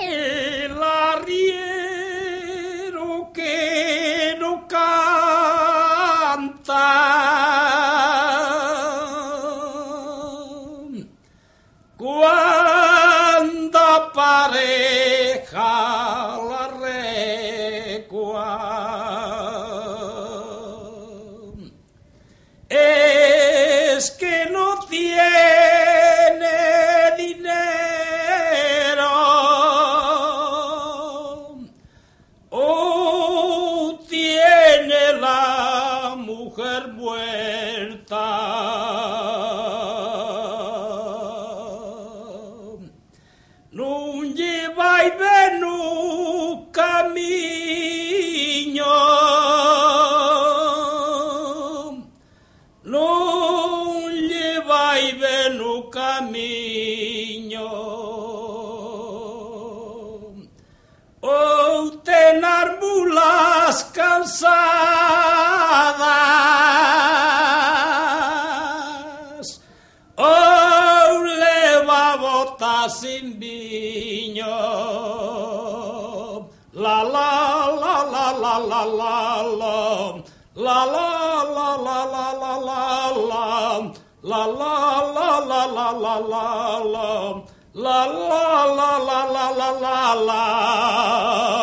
El arriero que no canta. Cuando pareja la recua. Es que mujer muerta. Non vai bene cammino, non gli vai bene cammino, o tenar mulas cansar. Asim binyo. La la la la la la la la. La la la la la la la la. La la la la la la la la. La la la la la la la la.